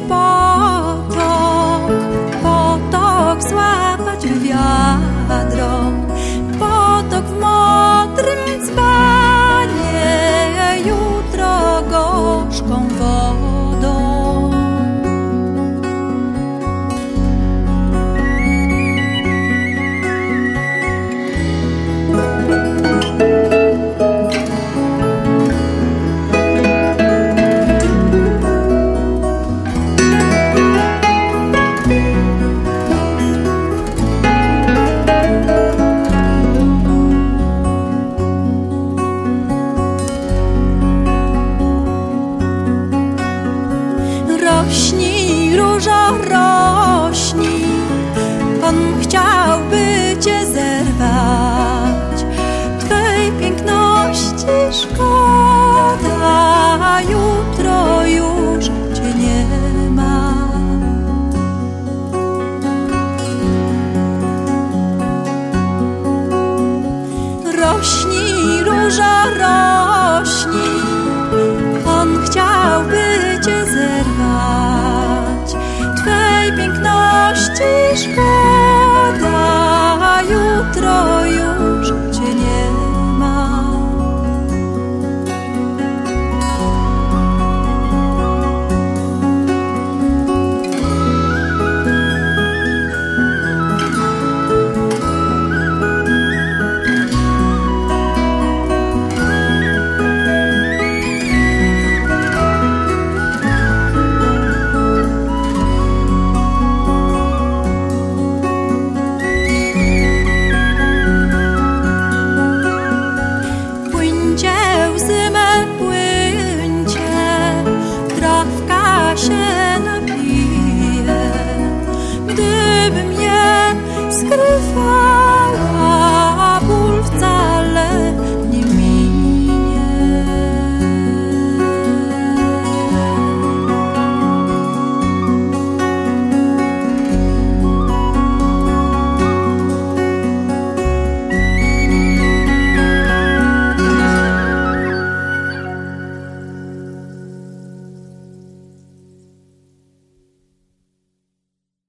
goodbye. szkoda, jutro już cię nie ma. Rośnij, róża, rośnij, on chciałby cię zerwać, twej piękności szkoda.